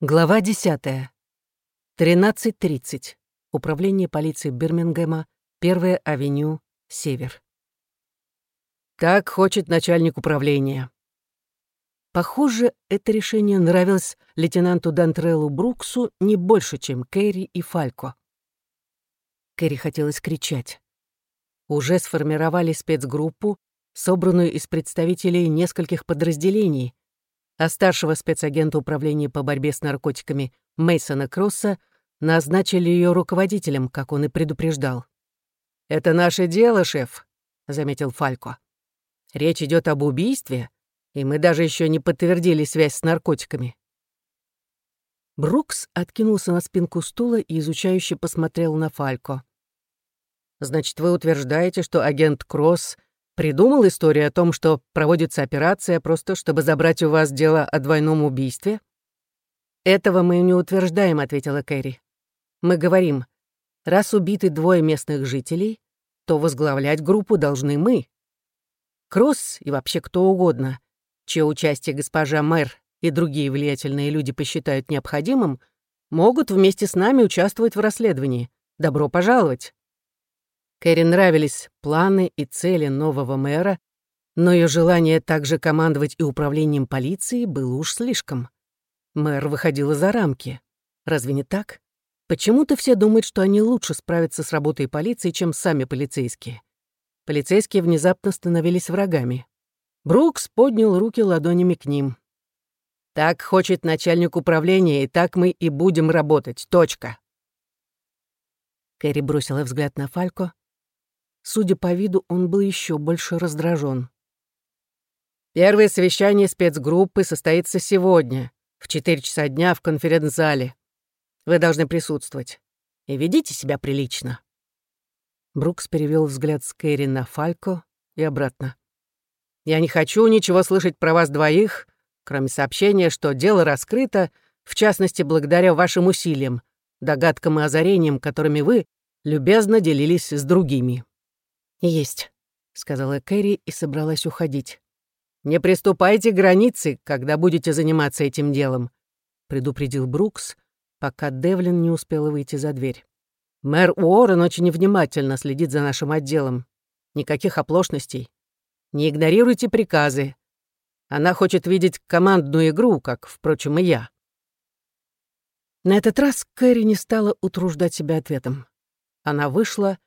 Глава 10. 13.30. Управление полиции Бирмингема, 1 авеню, Север. Так хочет начальник управления. Похоже, это решение нравилось лейтенанту Дантреллу Бруксу не больше, чем Кэрри и Фалько. Кэрри хотелось кричать. Уже сформировали спецгруппу, собранную из представителей нескольких подразделений, а старшего спецагента управления по борьбе с наркотиками Мейсона Кросса назначили ее руководителем, как он и предупреждал. «Это наше дело, шеф», — заметил Фалько. «Речь идет об убийстве, и мы даже еще не подтвердили связь с наркотиками». Брукс откинулся на спинку стула и изучающе посмотрел на Фалько. «Значит, вы утверждаете, что агент Кросс Придумал историю о том, что проводится операция просто, чтобы забрать у вас дело о двойном убийстве? Этого мы не утверждаем, ответила Кэрри. Мы говорим, раз убиты двое местных жителей, то возглавлять группу должны мы. Кросс и вообще кто угодно, чье участие госпожа мэр и другие влиятельные люди посчитают необходимым, могут вместе с нами участвовать в расследовании. Добро пожаловать. Кэрри нравились планы и цели нового мэра, но ее желание также командовать и управлением полиции было уж слишком. Мэр выходила за рамки. Разве не так? Почему-то все думают, что они лучше справятся с работой полиции, чем сами полицейские. Полицейские внезапно становились врагами. Брукс поднял руки ладонями к ним. «Так хочет начальник управления, и так мы и будем работать. Точка». Кэрри бросила взгляд на Фалько, Судя по виду, он был еще больше раздражен. «Первое совещание спецгруппы состоится сегодня, в 4 часа дня в конференц-зале. Вы должны присутствовать. И ведите себя прилично». Брукс перевел взгляд с Кэрри на Фалько и обратно. «Я не хочу ничего слышать про вас двоих, кроме сообщения, что дело раскрыто, в частности, благодаря вашим усилиям, догадкам и озарениям, которыми вы любезно делились с другими». «Есть», — сказала Кэрри и собралась уходить. «Не приступайте к границе, когда будете заниматься этим делом», — предупредил Брукс, пока Девлин не успела выйти за дверь. «Мэр Уоррен очень внимательно следит за нашим отделом. Никаких оплошностей. Не игнорируйте приказы. Она хочет видеть командную игру, как, впрочем, и я». На этот раз Кэрри не стала утруждать себя ответом. Она вышла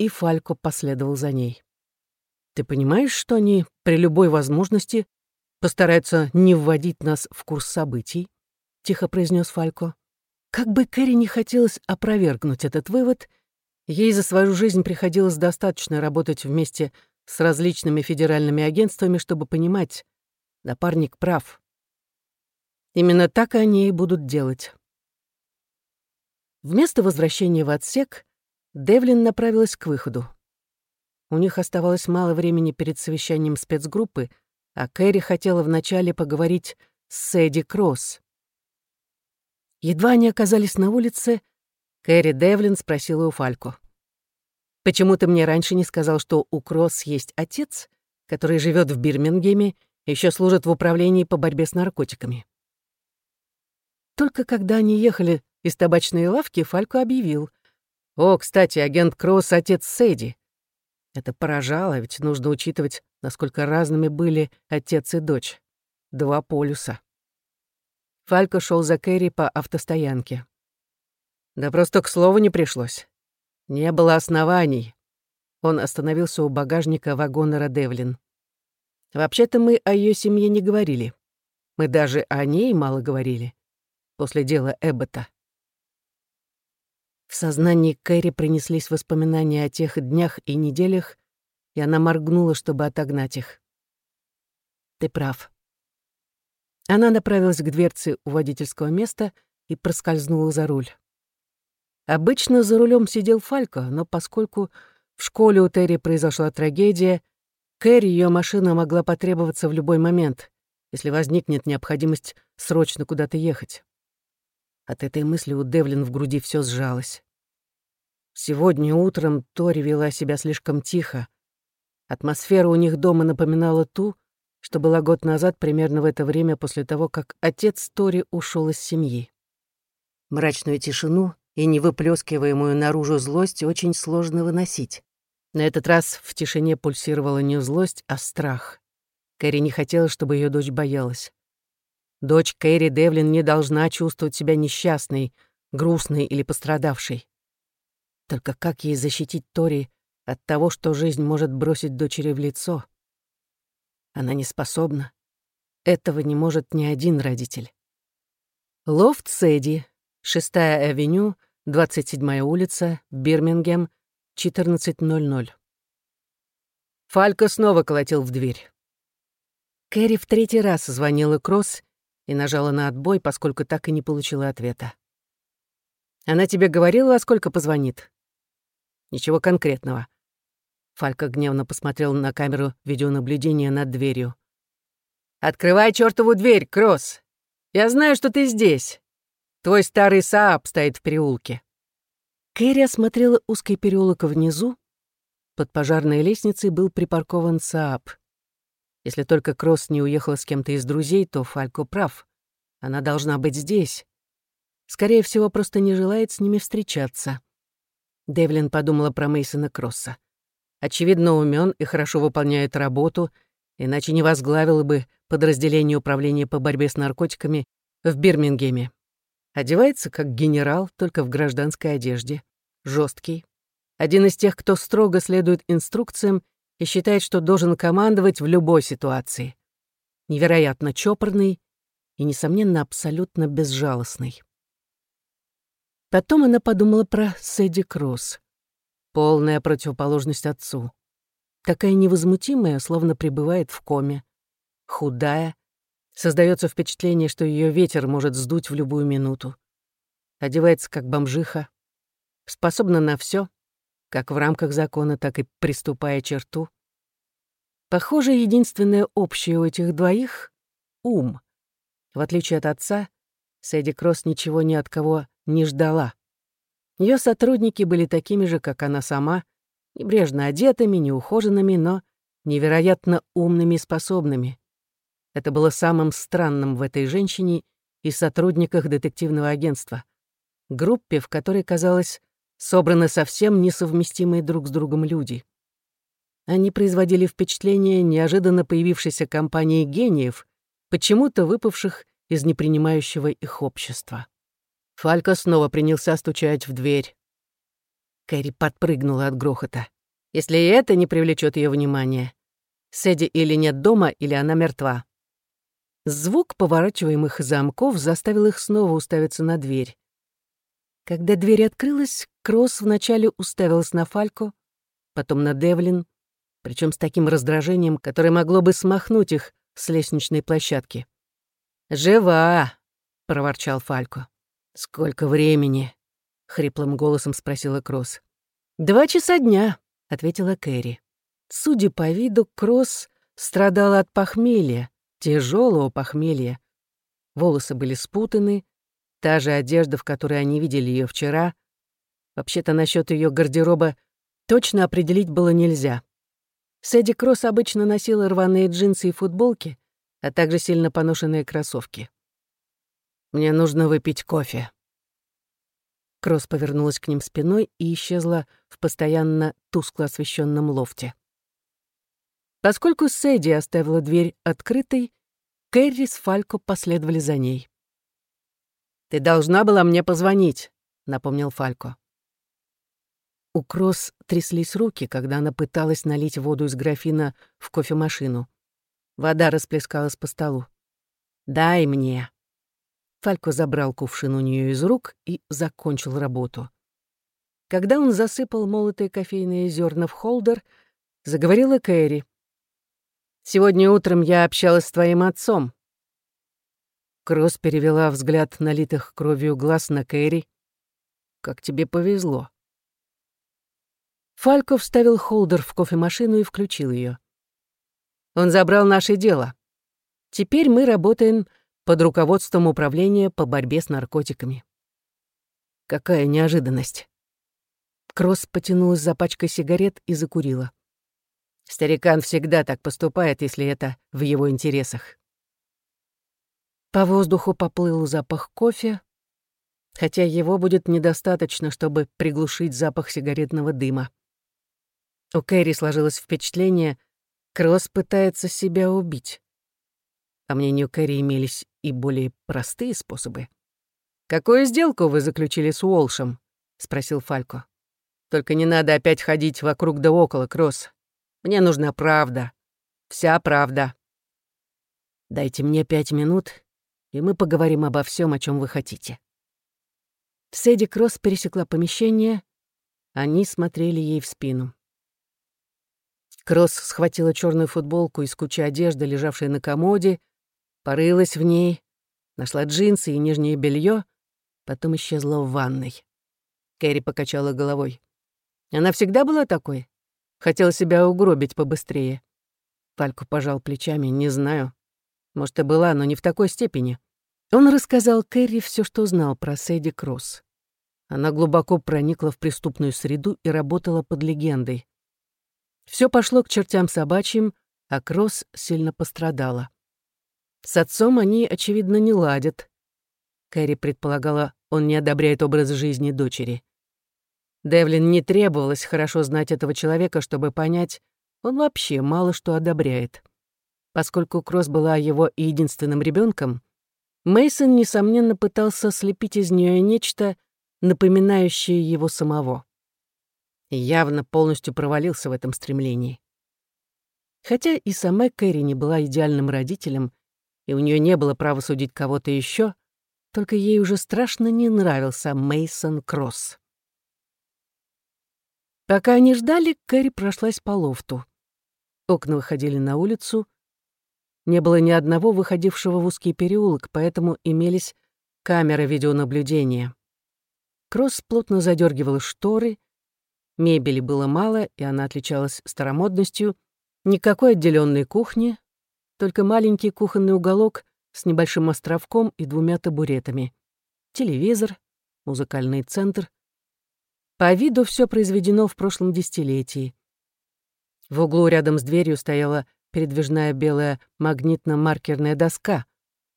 и Фалько последовал за ней. «Ты понимаешь, что они при любой возможности постараются не вводить нас в курс событий?» — тихо произнес Фалько. Как бы Кэрри не хотелось опровергнуть этот вывод, ей за свою жизнь приходилось достаточно работать вместе с различными федеральными агентствами, чтобы понимать, напарник прав. Именно так они и будут делать. Вместо возвращения в отсек Девлин направилась к выходу. У них оставалось мало времени перед совещанием спецгруппы, а Кэрри хотела вначале поговорить с Сэдди Кросс. Едва они оказались на улице, Кэрри Девлин спросила у Фалько. «Почему ты мне раньше не сказал, что у Кросс есть отец, который живет в Бирмингеме и еще служит в управлении по борьбе с наркотиками?» Только когда они ехали из табачной лавки, Фалько объявил — о, кстати, агент Кросс — отец Сэдди. Это поражало, ведь нужно учитывать, насколько разными были отец и дочь. Два полюса. Фалько шел за Кэрри по автостоянке. Да просто к слову не пришлось. Не было оснований. Он остановился у багажника вагона Девлин. Вообще-то мы о ее семье не говорили. Мы даже о ней мало говорили. После дела Эббота. Сознании Кэрри принеслись воспоминания о тех днях и неделях, и она моргнула, чтобы отогнать их. «Ты прав». Она направилась к дверце у водительского места и проскользнула за руль. Обычно за рулем сидел Фалько, но поскольку в школе у Терри произошла трагедия, Кэрри ее машина могла потребоваться в любой момент, если возникнет необходимость срочно куда-то ехать. От этой мысли у Девлин в груди все сжалось. Сегодня утром Тори вела себя слишком тихо. Атмосфера у них дома напоминала ту, что была год назад, примерно в это время после того, как отец Тори ушел из семьи. Мрачную тишину и невыплескиваемую наружу злость очень сложно выносить. На этот раз в тишине пульсировала не злость, а страх. Кэрри не хотела, чтобы ее дочь боялась. Дочь Кэрри Девлин не должна чувствовать себя несчастной, грустной или пострадавшей. Только как ей защитить Тори от того, что жизнь может бросить дочери в лицо? Она не способна. Этого не может ни один родитель. Лофт Сэдди, 6-я авеню, 27-я улица, Бирмингем, 14.00. Фалько снова колотил в дверь. Кэрри в третий раз звонила Кросс и нажала на отбой, поскольку так и не получила ответа. «Она тебе говорила, во сколько позвонит?» «Ничего конкретного». Фалька гневно посмотрел на камеру видеонаблюдения над дверью. «Открывай чертову дверь, Кросс! Я знаю, что ты здесь. Твой старый Сааб стоит в переулке». Кэрри осмотрела узкий переулок внизу. Под пожарной лестницей был припаркован Сааб. Если только Кросс не уехала с кем-то из друзей, то Фалько прав. Она должна быть здесь. Скорее всего, просто не желает с ними встречаться. Девлин подумала про Мейсона Кросса. Очевидно, умен и хорошо выполняет работу, иначе не возглавила бы подразделение управления по борьбе с наркотиками в Бирмингеме. Одевается как генерал, только в гражданской одежде. Жесткий. Один из тех, кто строго следует инструкциям и считает, что должен командовать в любой ситуации. Невероятно чопорный и, несомненно, абсолютно безжалостный. Потом она подумала про Сэдди Кросс. Полная противоположность отцу. Такая невозмутимая, словно пребывает в коме. Худая, Создается впечатление, что ее ветер может сдуть в любую минуту. Одевается как бомжиха. Способна на все, как в рамках закона, так и приступая черту. Похоже, единственное общее у этих двоих — ум. В отличие от отца, Сэдди Кросс ничего ни от кого не ждала. Ее сотрудники были такими же, как она сама, небрежно одетыми, неухоженными, но невероятно умными и способными. Это было самым странным в этой женщине и сотрудниках детективного агентства. Группе, в которой, казалось, собраны совсем несовместимые друг с другом люди. Они производили впечатление неожиданно появившейся компании гениев, почему-то выпавших из непринимающего их общества. Фалько снова принялся стучать в дверь. Кэрри подпрыгнула от грохота. Если и это не привлечет ее внимания, Сэдди или нет дома, или она мертва. Звук поворачиваемых замков заставил их снова уставиться на дверь. Когда дверь открылась, Кросс вначале уставилась на Фальку, потом на Девлин, причем с таким раздражением, которое могло бы смахнуть их с лестничной площадки. «Жива!» — проворчал Фалько. «Сколько времени?» — хриплым голосом спросила Кросс. «Два часа дня», — ответила Кэрри. Судя по виду, Кросс страдала от похмелья, тяжелого похмелья. Волосы были спутаны, та же одежда, в которой они видели ее вчера. Вообще-то насчет ее гардероба точно определить было нельзя. Сэдди Кросс обычно носила рваные джинсы и футболки, а также сильно поношенные кроссовки. «Мне нужно выпить кофе». Кросс повернулась к ним спиной и исчезла в постоянно тускло освещенном лофте. Поскольку Сэдди оставила дверь открытой, Кэрри с Фалько последовали за ней. «Ты должна была мне позвонить», — напомнил Фалько. У Кросс тряслись руки, когда она пыталась налить воду из графина в кофемашину. Вода расплескалась по столу. «Дай мне». Фалько забрал кувшин у нее из рук и закончил работу. Когда он засыпал молотые кофейные зерна в холдер, заговорила Кэрри. Сегодня утром я общалась с твоим отцом». Кросс перевела взгляд налитых кровью глаз на Кэрри. «Как тебе повезло». Фалько вставил холдер в кофемашину и включил ее. Он забрал наше дело. Теперь мы работаем под руководством управления по борьбе с наркотиками. Какая неожиданность. Кросс потянулась за пачкой сигарет и закурила. Старикан всегда так поступает, если это в его интересах. По воздуху поплыл запах кофе, хотя его будет недостаточно, чтобы приглушить запах сигаретного дыма. У Кэрри сложилось впечатление, Кросс пытается себя убить. По мнению Кэрри имелись и более простые способы. «Какую сделку вы заключили с Уолшем?» — спросил Фалько. «Только не надо опять ходить вокруг да около, Кросс. Мне нужна правда. Вся правда». «Дайте мне пять минут, и мы поговорим обо всем, о чем вы хотите». Сэдди Кросс пересекла помещение, они смотрели ей в спину. Кросс схватила черную футболку из кучи одежды, лежавшей на комоде, порылась в ней, нашла джинсы и нижнее белье, потом исчезла в ванной. Кэрри покачала головой. Она всегда была такой? Хотела себя угробить побыстрее. Фальку пожал плечами, не знаю. Может, и была, но не в такой степени. Он рассказал Кэрри все, что знал про Сэдди Кросс. Она глубоко проникла в преступную среду и работала под легендой. Все пошло к чертям собачьим, а Кросс сильно пострадала. С отцом они, очевидно, не ладят. Кэрри предполагала, он не одобряет образ жизни дочери. Девлин не требовалось хорошо знать этого человека, чтобы понять, он вообще мало что одобряет. Поскольку Кросс была его единственным ребенком, Мейсон несомненно пытался слепить из нее нечто, напоминающее его самого. И явно полностью провалился в этом стремлении. Хотя и сама Кэрри не была идеальным родителем, и у нее не было права судить кого-то еще, только ей уже страшно не нравился Мейсон Кросс. Пока они ждали, Кэрри прошлась по лофту. Окна выходили на улицу, не было ни одного выходившего в узкий переулок, поэтому имелись камеры видеонаблюдения. Кросс плотно задергивал шторы, мебели было мало, и она отличалась старомодностью, никакой отделенной кухни, только маленький кухонный уголок с небольшим островком и двумя табуретами, телевизор, музыкальный центр. По виду все произведено в прошлом десятилетии. В углу рядом с дверью стояла передвижная белая магнитно-маркерная доска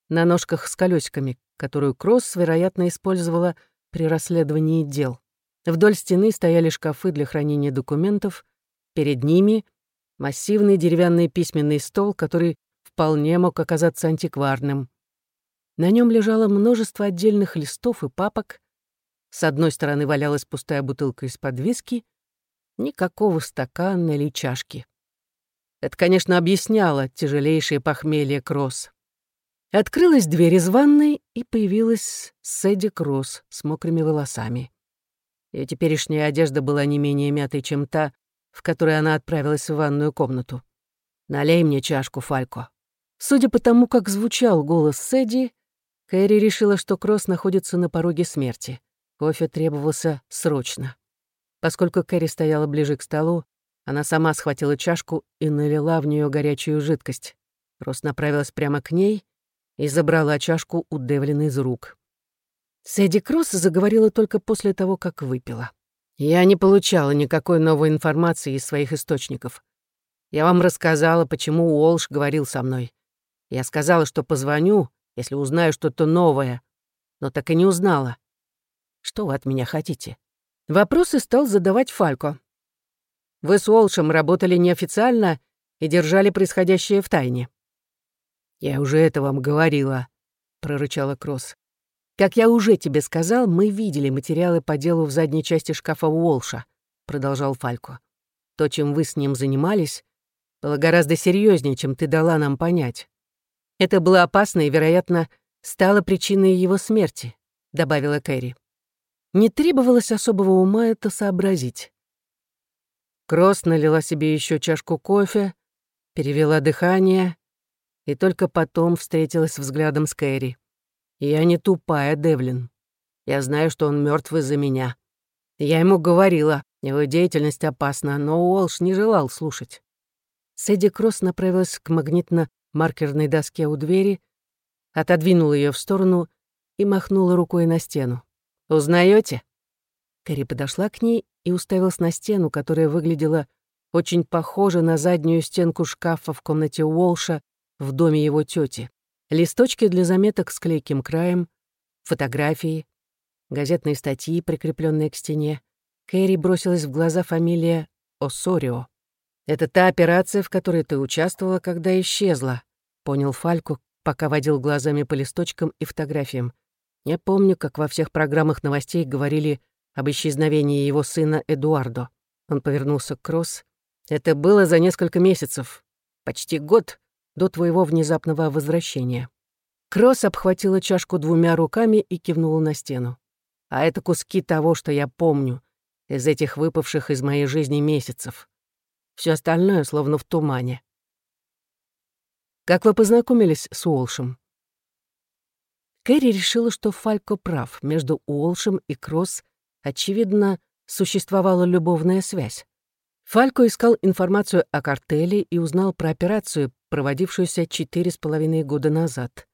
на ножках с колесиками, которую Кросс, вероятно, использовала при расследовании дел. Вдоль стены стояли шкафы для хранения документов, перед ними массивный деревянный письменный стол, который вполне мог оказаться антикварным. На нем лежало множество отдельных листов и папок. С одной стороны валялась пустая бутылка из-под виски, никакого стакана или чашки. Это, конечно, объясняло тяжелейшее похмелье Кросс. Открылась дверь из ванной, и появилась Сэдди Кросс с мокрыми волосами. Ее теперешняя одежда была не менее мятой, чем та, в которой она отправилась в ванную комнату. «Налей мне чашку, Фалько». Судя по тому, как звучал голос Сэдди, Кэрри решила, что Кросс находится на пороге смерти. Кофе требовался срочно. Поскольку Кэрри стояла ближе к столу, она сама схватила чашку и налила в нее горячую жидкость. Рос направилась прямо к ней и забрала чашку у Девлина из рук. Сэдди Кросс заговорила только после того, как выпила. «Я не получала никакой новой информации из своих источников. Я вам рассказала, почему Уолш говорил со мной. Я сказала, что позвоню, если узнаю что-то новое, но так и не узнала. Что вы от меня хотите?» Вопросы стал задавать Фалько. Вы с Уолшем работали неофициально и держали происходящее в тайне». «Я уже это вам говорила», — прорычала Кросс. «Как я уже тебе сказал, мы видели материалы по делу в задней части шкафа Уолша», — продолжал Фалько. «То, чем вы с ним занимались, было гораздо серьезнее, чем ты дала нам понять. Это было опасно и, вероятно, стало причиной его смерти», — добавила Кэрри. Не требовалось особого ума это сообразить. Кросс налила себе еще чашку кофе, перевела дыхание и только потом встретилась взглядом с Кэрри. «Я не тупая, Девлин. Я знаю, что он мертв из-за меня. Я ему говорила, его деятельность опасна, но Уолш не желал слушать». Сэдди Кросс направилась к магнитно-маркерной доске у двери, отодвинула ее в сторону и махнула рукой на стену. «Узнаете? Кэрри подошла к ней и уставилась на стену, которая выглядела очень похожа на заднюю стенку шкафа в комнате Уолша в доме его тети. Листочки для заметок с клейким краем, фотографии, газетные статьи, прикрепленные к стене. Кэрри бросилась в глаза фамилия Осорио. «Это та операция, в которой ты участвовала, когда исчезла», — понял Фальку, пока водил глазами по листочкам и фотографиям. Я помню, как во всех программах новостей говорили об исчезновении его сына Эдуардо. Он повернулся к Кросс. «Это было за несколько месяцев, почти год до твоего внезапного возвращения». Кросс обхватила чашку двумя руками и кивнула на стену. «А это куски того, что я помню, из этих выпавших из моей жизни месяцев. Все остальное словно в тумане». «Как вы познакомились с Уолшем?» Кэрри решила, что Фалько прав. Между Уолшем и Кросс, очевидно, существовала любовная связь. Фалько искал информацию о картеле и узнал про операцию, проводившуюся четыре с половиной года назад.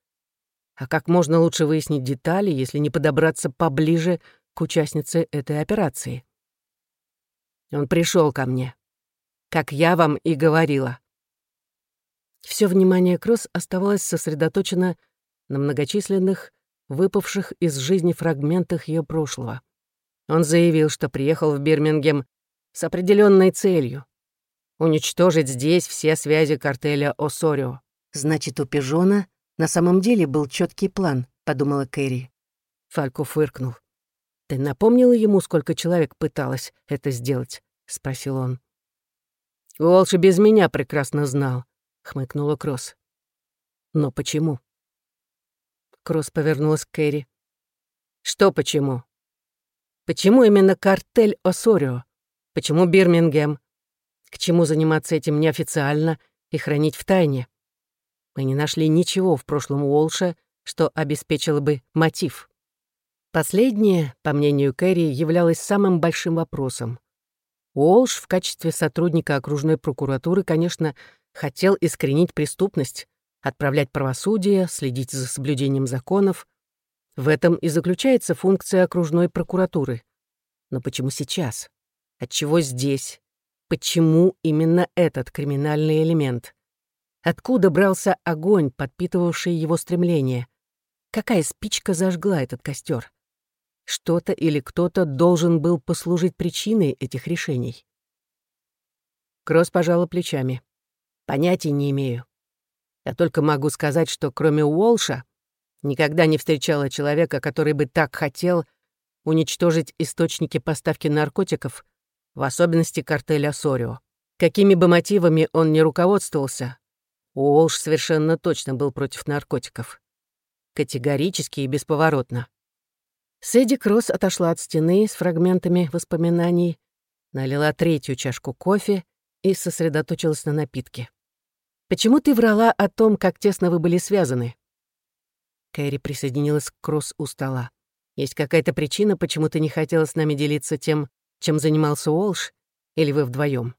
А как можно лучше выяснить детали, если не подобраться поближе к участнице этой операции? Он пришел ко мне, как я вам и говорила. Все внимание Кросс оставалось сосредоточено на многочисленных, выпавших из жизни фрагментах ее прошлого. Он заявил, что приехал в Бирмингем с определенной целью — уничтожить здесь все связи картеля Осорио. «Значит, у Пижона на самом деле был четкий план», — подумала Кэрри. Фалько фыркнул. «Ты напомнила ему, сколько человек пыталось это сделать?» — спросил он. «Уолш без меня прекрасно знал», — хмыкнула Кросс. «Но почему?» Кросс повернулась к Кэрри. «Что почему?» Почему именно картель Осорио? Почему Бирмингем? К чему заниматься этим неофициально и хранить в тайне? Мы не нашли ничего в прошлом Уолша, что обеспечило бы мотив. Последнее, по мнению Кэрри, являлось самым большим вопросом. Уолш в качестве сотрудника окружной прокуратуры, конечно, хотел искоренить преступность, отправлять правосудие, следить за соблюдением законов — в этом и заключается функция окружной прокуратуры. Но почему сейчас? Отчего здесь? Почему именно этот криминальный элемент? Откуда брался огонь, подпитывавший его стремление? Какая спичка зажгла этот костер? Что-то или кто-то должен был послужить причиной этих решений. Кросс пожала плечами. Понятия не имею. Я только могу сказать, что кроме Уолша Никогда не встречала человека, который бы так хотел уничтожить источники поставки наркотиков, в особенности картеля Сорио. Какими бы мотивами он ни руководствовался, Уолш совершенно точно был против наркотиков. Категорически и бесповоротно. Сэдди Кросс отошла от стены с фрагментами воспоминаний, налила третью чашку кофе и сосредоточилась на напитке. «Почему ты врала о том, как тесно вы были связаны?» Кэрри присоединилась к Кросс у стола. «Есть какая-то причина, почему ты не хотела с нами делиться тем, чем занимался Уолш? Или вы вдвоем?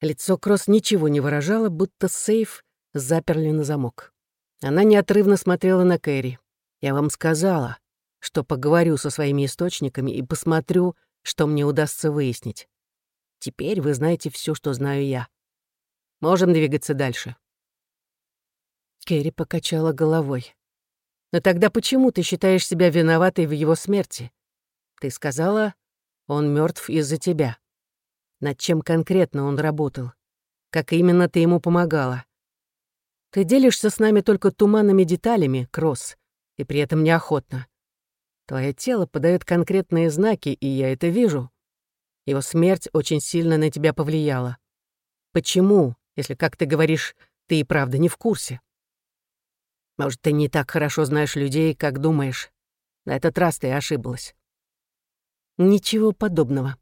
Лицо Кросс ничего не выражало, будто сейф заперли на замок. Она неотрывно смотрела на Кэрри. «Я вам сказала, что поговорю со своими источниками и посмотрю, что мне удастся выяснить. Теперь вы знаете все, что знаю я. Можем двигаться дальше». Кэрри покачала головой. Но тогда почему ты считаешь себя виноватой в его смерти? Ты сказала, он мертв из-за тебя. Над чем конкретно он работал? Как именно ты ему помогала? Ты делишься с нами только туманными деталями, Кросс, и при этом неохотно. Твое тело подает конкретные знаки, и я это вижу. Его смерть очень сильно на тебя повлияла. Почему, если, как ты говоришь, ты и правда не в курсе? Может, ты не так хорошо знаешь людей, как думаешь. На этот раз ты ошиблась. Ничего подобного.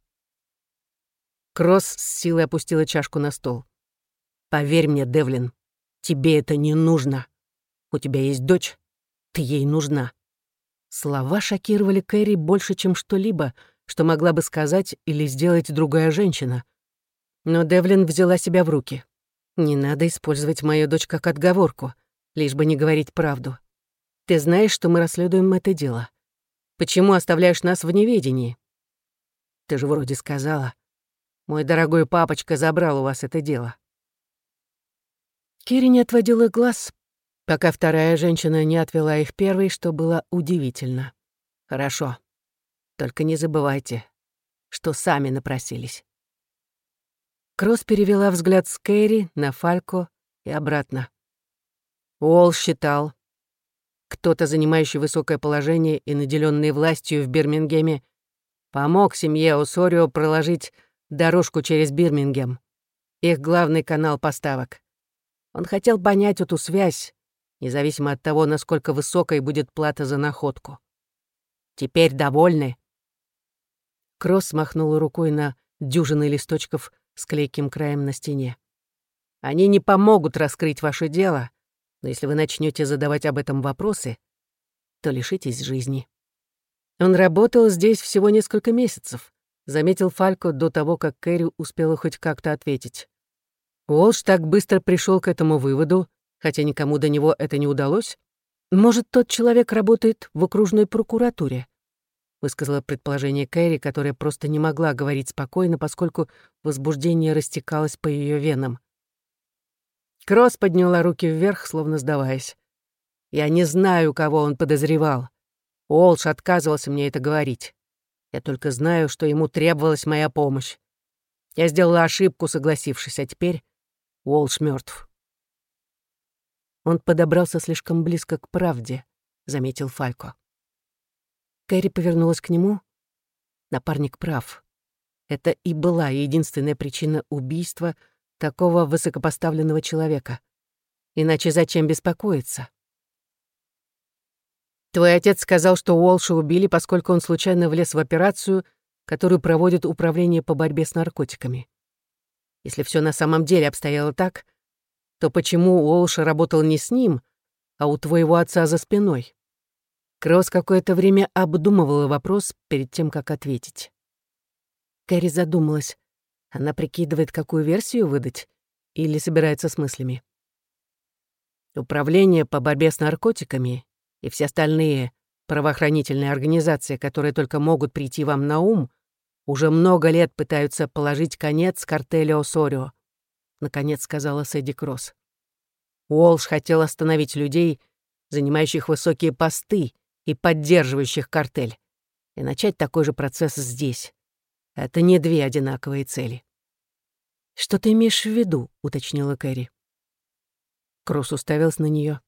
Кросс с силой опустила чашку на стол. Поверь мне, Девлин, тебе это не нужно. У тебя есть дочь, ты ей нужна. Слова шокировали Кэрри больше, чем что-либо, что могла бы сказать или сделать другая женщина. Но Девлин взяла себя в руки. Не надо использовать мою дочь как отговорку лишь бы не говорить правду. Ты знаешь, что мы расследуем это дело. Почему оставляешь нас в неведении? Ты же вроде сказала. Мой дорогой папочка забрал у вас это дело». Кири не отводила глаз, пока вторая женщина не отвела их первой, что было удивительно. «Хорошо. Только не забывайте, что сами напросились». Кросс перевела взгляд с Кэрри на Фалько и обратно. Уолл считал, кто-то, занимающий высокое положение и наделенный властью в Бирмингеме, помог семье Осорио проложить дорожку через Бирмингем, их главный канал поставок. Он хотел понять эту связь, независимо от того, насколько высокой будет плата за находку. «Теперь довольны?» Кросс махнул рукой на дюжины листочков с клейким краем на стене. «Они не помогут раскрыть ваше дело, но если вы начнете задавать об этом вопросы, то лишитесь жизни». Он работал здесь всего несколько месяцев, заметил Фалько до того, как Кэрри успела хоть как-то ответить. Уолш так быстро пришел к этому выводу, хотя никому до него это не удалось. Может, тот человек работает в окружной прокуратуре? высказала предположение Кэрри, которая просто не могла говорить спокойно, поскольку возбуждение растекалось по ее венам. Кросс подняла руки вверх, словно сдаваясь. «Я не знаю, кого он подозревал. Уолш отказывался мне это говорить. Я только знаю, что ему требовалась моя помощь. Я сделала ошибку, согласившись, а теперь Уолш мертв. Он подобрался слишком близко к правде, заметил Фалько. Кэрри повернулась к нему. Напарник прав. Это и была единственная причина убийства такого высокопоставленного человека. Иначе зачем беспокоиться? Твой отец сказал, что Уолша убили, поскольку он случайно влез в операцию, которую проводит Управление по борьбе с наркотиками. Если все на самом деле обстояло так, то почему Уолш работал не с ним, а у твоего отца за спиной? Кросс какое-то время обдумывала вопрос перед тем, как ответить. Кэрри задумалась. Она прикидывает, какую версию выдать, или собирается с мыслями. Управление по борьбе с наркотиками и все остальные правоохранительные организации, которые только могут прийти вам на ум, уже много лет пытаются положить конец картелю Осорио, наконец сказала Сэдди Кросс. Уолш хотел остановить людей, занимающих высокие посты, и поддерживающих картель, и начать такой же процесс здесь. Это не две одинаковые цели. «Что ты имеешь в виду?» — уточнила Кэрри. Кросс уставился на нее.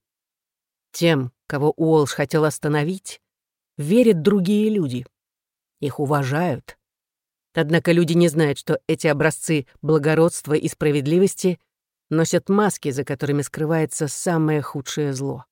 Тем, кого Уолш хотел остановить, верят другие люди. Их уважают. Однако люди не знают, что эти образцы благородства и справедливости носят маски, за которыми скрывается самое худшее зло.